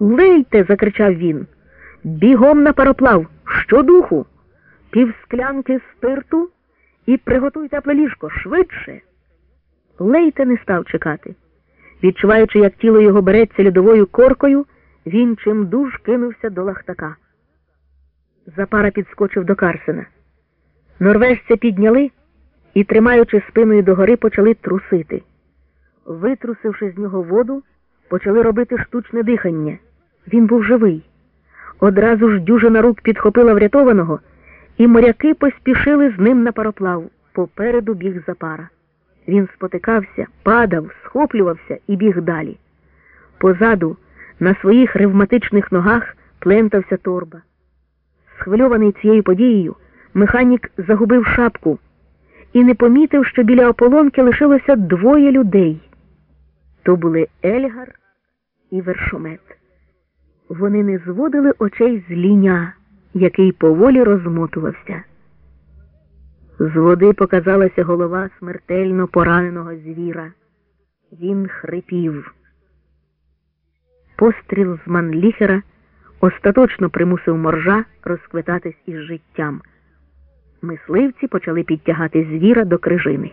Лийте. закричав він. Бігом на пароплав. Щодуху. Півсклянки спирту і приготуй тепле ліжко швидше. Лейте не став чекати. Відчуваючи, як тіло його береться льодовою коркою, він чимдуж кинувся до лахтака. Запара підскочив до Карсена. Норвежця підняли і, тримаючи спиною догори, почали трусити. Витрусивши з нього воду, почали робити штучне дихання. Він був живий. Одразу ж дюжина рук підхопила врятованого, і моряки поспішили з ним на пароплав. Попереду біг запара. Він спотикався, падав, схоплювався і біг далі. Позаду, на своїх ревматичних ногах, плентався торба. Схвильований цією подією, механік загубив шапку і не помітив, що біля ополонки лишилося двоє людей. То були Ельгар і вершомет. Вони не зводили очей з ліня, який поволі розмотувався. З води показалася голова смертельно пораненого звіра. Він хрипів. Постріл з манліхера остаточно примусив моржа розквитатись із життям. Мисливці почали підтягати звіра до крижини.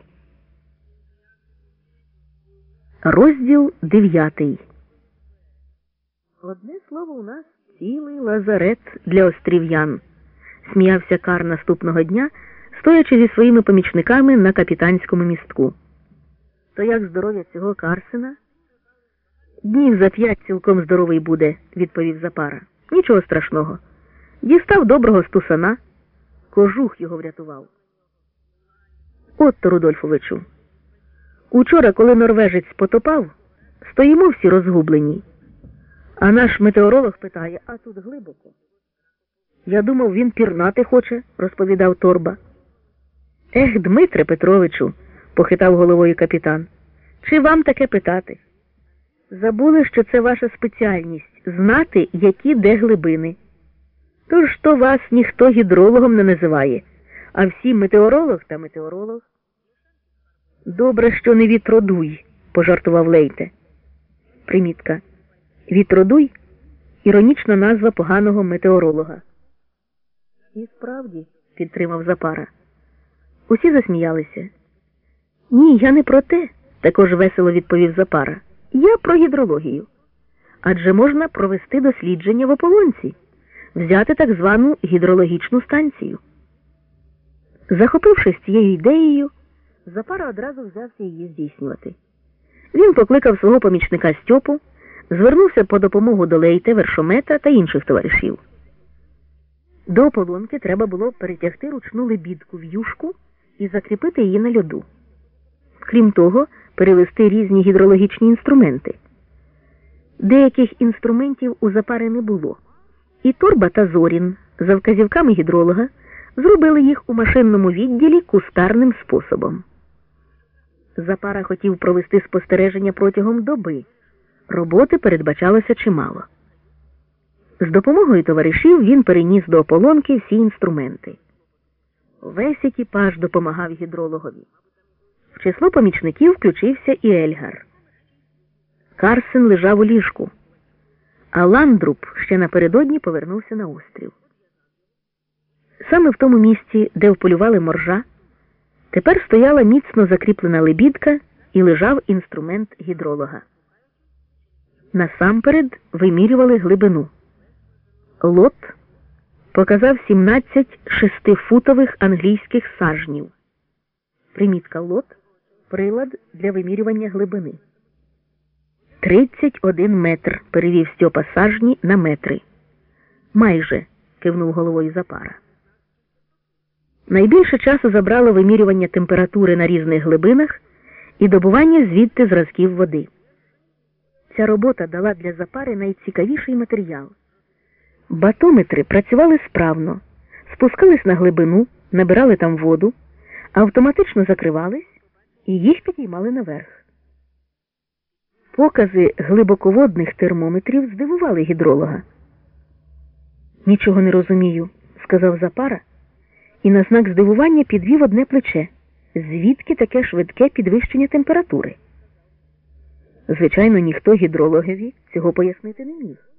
Розділ дев'ятий. Одне слово, у нас цілий лазарет для острів'ян, сміявся Кар наступного дня, стоячи зі своїми помічниками на капітанському містку. То як здоров'я цього Карсена? Днів за п'ять цілком здоровий буде, відповів Запара. Нічого страшного. Дістав доброго стусана, кожух його врятував. Отто, Рудольфовичу. Учора, коли норвежець потопав, стоїмо всі розгублені. А наш метеоролог питає, а тут глибоко. Я думав, він пірнати хоче, розповідав торба. Ех, Дмитре Петровичу, похитав головою капітан. Чи вам таке питати? Забули, що це ваша спеціальність знати, які де глибини. Тож то вас ніхто гідрологом не називає, а всі метеоролог та метеоролог. Добре, що не вітродуй, пожартував Лейте. Примітка. Вітродуй іронічна назва поганого метеоролога. І справді, підтримав Запара. Усі засміялися. Ні, я не про те, також весело відповів Запара. Я про гідрологію. Адже можна провести дослідження в ополонці, взяти так звану гідрологічну станцію. Захопившись цією ідеєю, Запара одразу взявся її здійснювати. Він покликав свого помічника Стьопу, звернувся по допомогу до Лейте, вершомета та інших товаришів. До ополонки треба було перетягти ручну лебідку в юшку і закріпити її на льоду. Крім того, перевести різні гідрологічні інструменти. Деяких інструментів у запари не було, і Торба та Зорін за вказівками гідролога зробили їх у машинному відділі кустарним способом. Запара хотів провести спостереження протягом доби. Роботи передбачалося чимало. З допомогою товаришів він переніс до ополонки всі інструменти. Весь екіпаж допомагав гідрологові. В число помічників включився і Ельгар. Карсен лежав у ліжку, а Ландруб ще напередодні повернувся на острів. Саме в тому місці, де вполювали моржа, тепер стояла міцно закріплена лебідка і лежав інструмент гідролога. Насамперед вимірювали глибину. Лот показав 17 шестифутових англійських сажнів. Примітка лот прилад для вимірювання глибини. 31 метр перевів Стьопа сажні на метри. Майже кивнув головою Запара. Найбільше часу забрало вимірювання температури на різних глибинах і добування звідти зразків води. Ця робота дала для запари найцікавіший матеріал. Батометри працювали справно, спускались на глибину, набирали там воду, автоматично закривались і їх підіймали наверх. Покази глибоководних термометрів здивували гідролога. Нічого не розумію, сказав Запара, і на знак здивування підвів одне плече. Звідки таке швидке підвищення температури? Звичайно, ніхто гідрологові цього пояснити не міг.